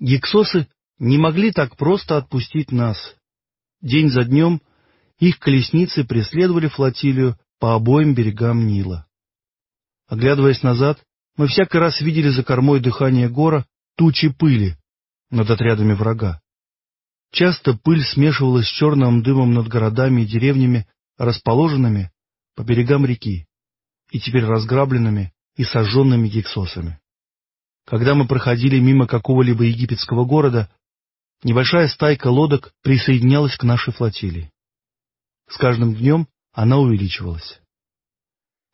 Гексосы не могли так просто отпустить нас. День за днем их колесницы преследовали флотилию по обоим берегам Нила. Оглядываясь назад, мы всякий раз видели за кормой дыхания гора тучи пыли над отрядами врага. Часто пыль смешивалась с черным дымом над городами и деревнями, расположенными по берегам реки, и теперь разграбленными и сожженными гексосами. Когда мы проходили мимо какого-либо египетского города, небольшая стайка лодок присоединялась к нашей флотилии. С каждым днем она увеличивалась.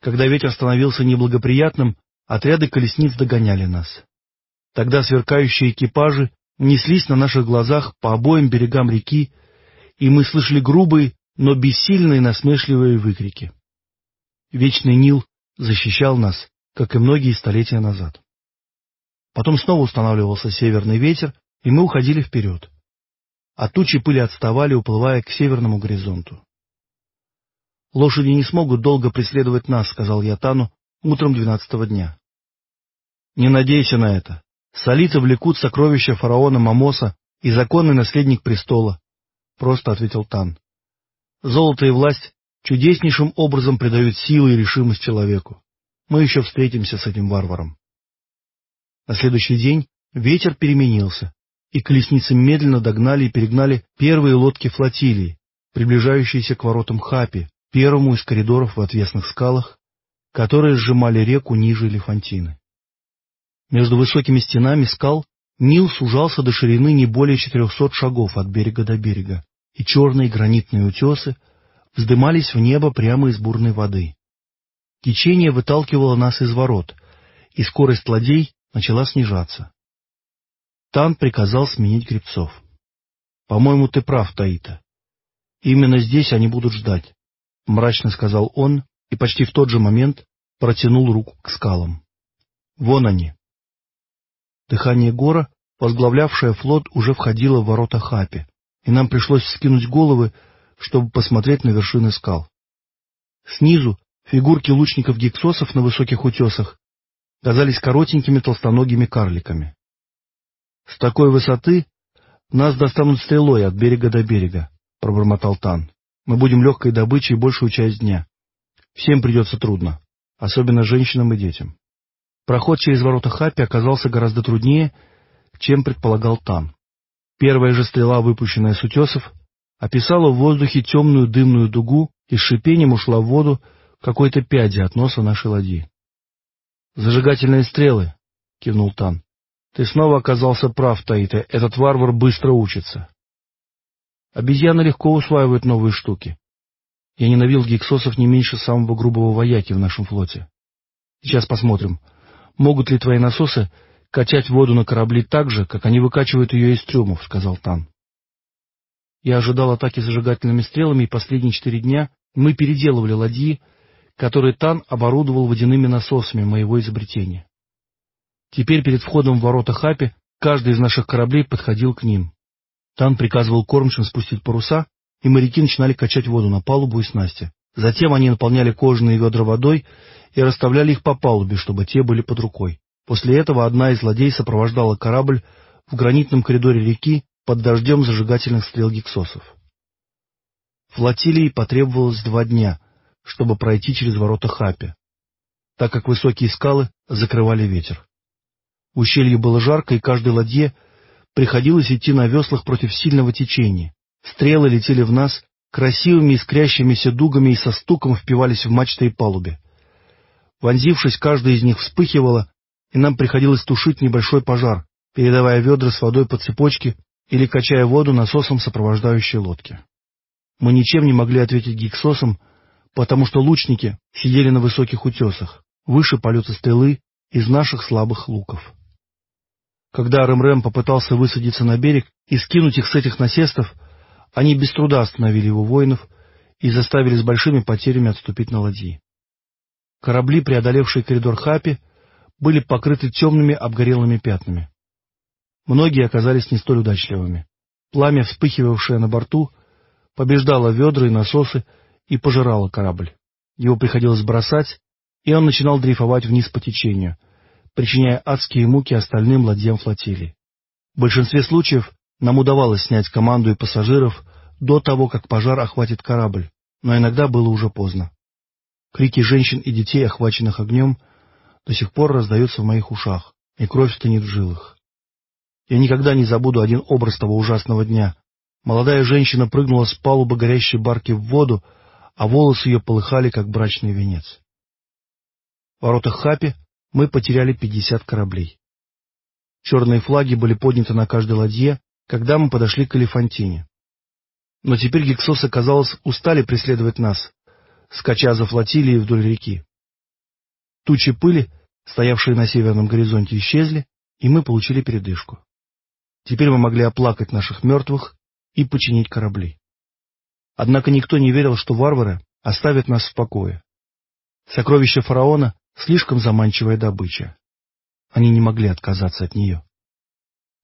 Когда ветер становился неблагоприятным, отряды колесниц догоняли нас. Тогда сверкающие экипажи неслись на наших глазах по обоим берегам реки, и мы слышали грубые, но бессильные насмешливые выкрики. Вечный Нил защищал нас, как и многие столетия назад. Потом снова устанавливался северный ветер, и мы уходили вперед. А тучи пыли отставали, уплывая к северному горизонту. «Лошади не смогут долго преследовать нас», — сказал я Тану утром двенадцатого дня. «Не надейся на это. Солицы влекут сокровища фараона Мамоса и законный наследник престола», — просто ответил Тан. «Золото и власть чудеснейшим образом придают силу и решимость человеку. Мы еще встретимся с этим варваром». На следующий день ветер переменился, и колесницы медленно догнали и перегнали первые лодки флотилии, приближающиеся к воротам Хапи, первому из коридоров в отвесных скалах, которые сжимали реку ниже Лефантины. Между высокими стенами скал Нил сужался до ширины не более четырехсот шагов от берега до берега, и черные гранитные утесы вздымались в небо прямо из бурной воды. Течение выталкивало нас из ворот, и скорость ладей начала снижаться. Тан приказал сменить гребцов. — По-моему, ты прав, Таита. Именно здесь они будут ждать. — мрачно сказал он и почти в тот же момент протянул руку к скалам. Вон они. Дыхание гора, возглавлявшее флот, уже входило в ворота Хапи, и нам пришлось скинуть головы, чтобы посмотреть на вершины скал. Снизу фигурки лучников-гексосов на высоких утесах казались коротенькими толстоногими карликами. С такой высоты нас достанут стрелой от берега до берега, — пробормотал Тан. Мы будем легкой добычей большую часть дня. Всем придется трудно, особенно женщинам и детям. Проход через ворота Хапи оказался гораздо труднее, чем предполагал Тан. Первая же стрела, выпущенная с утесов, описала в воздухе темную дымную дугу и с шипением ушла в воду какой-то пяди от носа нашей ладьи. «Зажигательные стрелы», — кивнул Тан. «Ты снова оказался прав, Таита, этот варвар быстро учится». Обезьяны легко усваивают новые штуки. Я ненавидел гексосов не меньше самого грубого вояки в нашем флоте. Сейчас посмотрим, могут ли твои насосы качать воду на корабли так же, как они выкачивают ее из трюмов, — сказал Тан. Я ожидал атаки зажигательными стрелами, и последние четыре дня мы переделывали ладьи, которые Тан оборудовал водяными насосами моего изобретения. Теперь перед входом в ворота Хапи каждый из наших кораблей подходил к ним. Тан приказывал кормчим спустить паруса, и моряки начинали качать воду на палубу и снасти. Затем они наполняли кожаные ведра водой и расставляли их по палубе, чтобы те были под рукой. После этого одна из ладей сопровождала корабль в гранитном коридоре реки под дождем зажигательных стрел гексосов. Флотилии потребовалось два дня, чтобы пройти через ворота Хапи, так как высокие скалы закрывали ветер. Ущелье было жарко, и каждой ладье Приходилось идти на веслах против сильного течения. Стрелы летели в нас, красивыми искрящимися дугами и со стуком впивались в мачты и палубе. Вонзившись, каждая из них вспыхивала, и нам приходилось тушить небольшой пожар, передавая ведра с водой по цепочке или качая воду насосом сопровождающей лодки. Мы ничем не могли ответить гиксосам, потому что лучники сидели на высоких утесах, выше полета стрелы из наших слабых луков. Когда Рэм-Рэм попытался высадиться на берег и скинуть их с этих насестов, они без труда остановили его воинов и заставили с большими потерями отступить на ладьи. Корабли, преодолевшие коридор Хапи, были покрыты темными обгорелыми пятнами. Многие оказались не столь удачливыми. Пламя, вспыхивавшее на борту, побеждало ведра и насосы и пожирало корабль. Его приходилось бросать, и он начинал дрейфовать вниз по течению, причиняя адские муки остальным ладьям флотилии. В большинстве случаев нам удавалось снять команду и пассажиров до того, как пожар охватит корабль, но иногда было уже поздно. Крики женщин и детей, охваченных огнем, до сих пор раздаются в моих ушах, и кровь стынет в жилах. Я никогда не забуду один образ того ужасного дня. Молодая женщина прыгнула с палубы горящей барки в воду, а волосы ее полыхали, как брачный венец. В воротах Хапи мы потеряли пятьдесят кораблей. Черные флаги были подняты на каждой ладье, когда мы подошли к Элефантине. Но теперь гексосы, казалось, устали преследовать нас, скача за флотилией вдоль реки. Тучи пыли, стоявшие на северном горизонте, исчезли, и мы получили передышку. Теперь мы могли оплакать наших мертвых и починить корабли. Однако никто не верил, что варвары оставят нас в покое. Сокровища фараона — слишком заманчивая добыча. Они не могли отказаться от нее.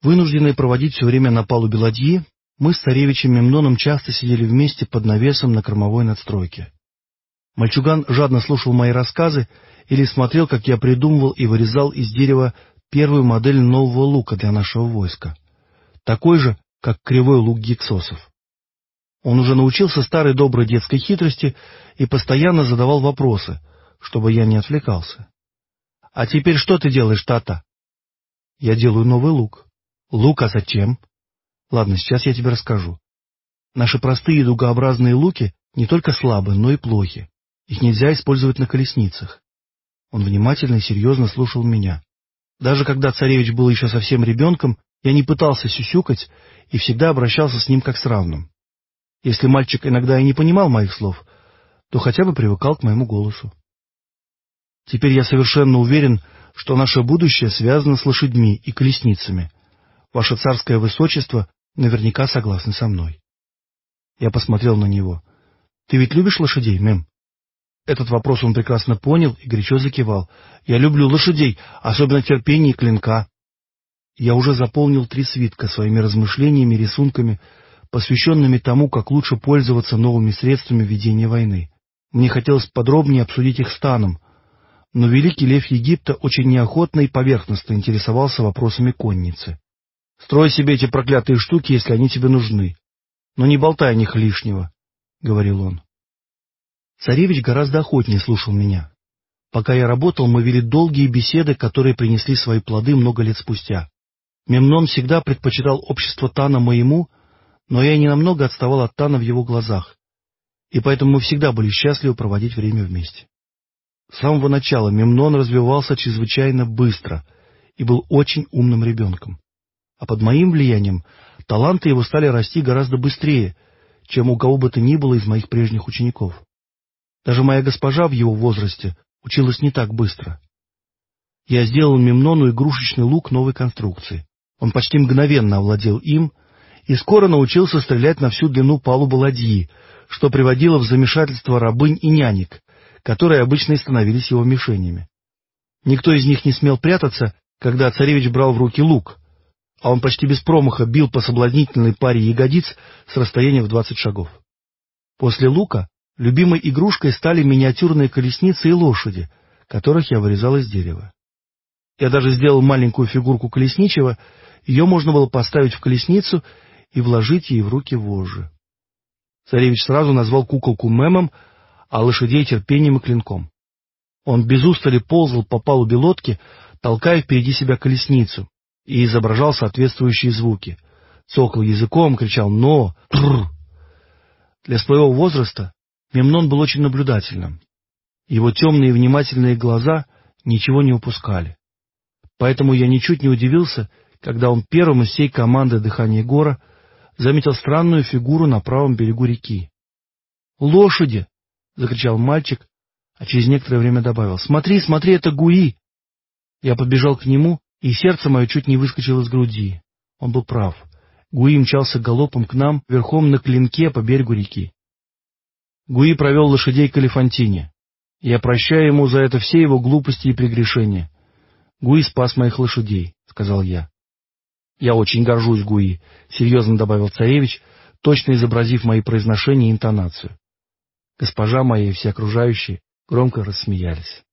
Вынужденные проводить все время на палубе ладьи, мы с царевичем Мемноном часто сидели вместе под навесом на кормовой надстройке. Мальчуган жадно слушал мои рассказы или смотрел, как я придумывал и вырезал из дерева первую модель нового лука для нашего войска. Такой же, как кривой лук гиксосов. Он уже научился старой доброй детской хитрости и постоянно задавал вопросы, чтобы я не отвлекался. — А теперь что ты делаешь, Тата? — Я делаю новый лук. — Лук, а зачем? — Ладно, сейчас я тебе расскажу. Наши простые дугообразные луки не только слабы, но и плохи. Их нельзя использовать на колесницах. Он внимательно и серьезно слушал меня. Даже когда царевич был еще совсем ребенком, я не пытался сюсюкать и всегда обращался с ним как с равным. Если мальчик иногда и не понимал моих слов, то хотя бы привыкал к моему голосу. Теперь я совершенно уверен, что наше будущее связано с лошадьми и колесницами. Ваше царское высочество наверняка согласны со мной. Я посмотрел на него. — Ты ведь любишь лошадей, мэм? Этот вопрос он прекрасно понял и горячо закивал. «Я люблю лошадей, особенно терпение и клинка». Я уже заполнил три свитка своими размышлениями рисунками, посвященными тому, как лучше пользоваться новыми средствами ведения войны. Мне хотелось подробнее обсудить их станом, но великий лев Египта очень неохотно и поверхностно интересовался вопросами конницы. «Строй себе эти проклятые штуки, если они тебе нужны, но не болтай о них лишнего», — говорил он. Царевич гораздо охотнее слушал меня. Пока я работал, мы вели долгие беседы, которые принесли свои плоды много лет спустя. Мемнон всегда предпочитал общество Тана моему, но я ненамного отставал от Тана в его глазах, и поэтому мы всегда были счастливы проводить время вместе. С самого начала Мемнон развивался чрезвычайно быстро и был очень умным ребенком. А под моим влиянием таланты его стали расти гораздо быстрее, чем у кого бы то ни было из моих прежних учеников. Даже моя госпожа в его возрасте училась не так быстро. Я сделал Мемнону игрушечный лук новой конструкции. Он почти мгновенно овладел им и скоро научился стрелять на всю длину палубы ладьи, что приводило в замешательство рабынь и нянек, которые обычно и становились его мишенями. Никто из них не смел прятаться, когда царевич брал в руки лук, а он почти без промаха бил по соблазнительной паре ягодиц с расстояния в двадцать шагов. После лука Любимой игрушкой стали миниатюрные колесницы и лошади, которых я вырезал из дерева. Я даже сделал маленькую фигурку колесничего, ее можно было поставить в колесницу и вложить ей в руки вожжи. Царевич сразу назвал куколку мемом, а лошадей терпением и клинком. Он без устали ползал по палубе лодки, толкая впереди себя колесницу, и изображал соответствующие звуки. Цокал языком, кричал «но», «тррр». Для своего возраста Мемнон был очень наблюдательным. Его темные и внимательные глаза ничего не упускали. Поэтому я ничуть не удивился, когда он первым из всей команды «Дыхание гора» заметил странную фигуру на правом берегу реки. «Лошади!» — закричал мальчик, а через некоторое время добавил. «Смотри, смотри, это Гуи!» Я подбежал к нему, и сердце мое чуть не выскочило из груди. Он был прав. Гуи мчался галопом к нам, верхом на клинке по берегу реки. Гуи провел лошадей к Элефантине. Я прощаю ему за это все его глупости и прегрешения. Гуи спас моих лошадей, — сказал я. Я очень горжусь Гуи, — серьезно добавил царевич, точно изобразив мои произношения и интонацию. Госпожа моя и все окружающие громко рассмеялись.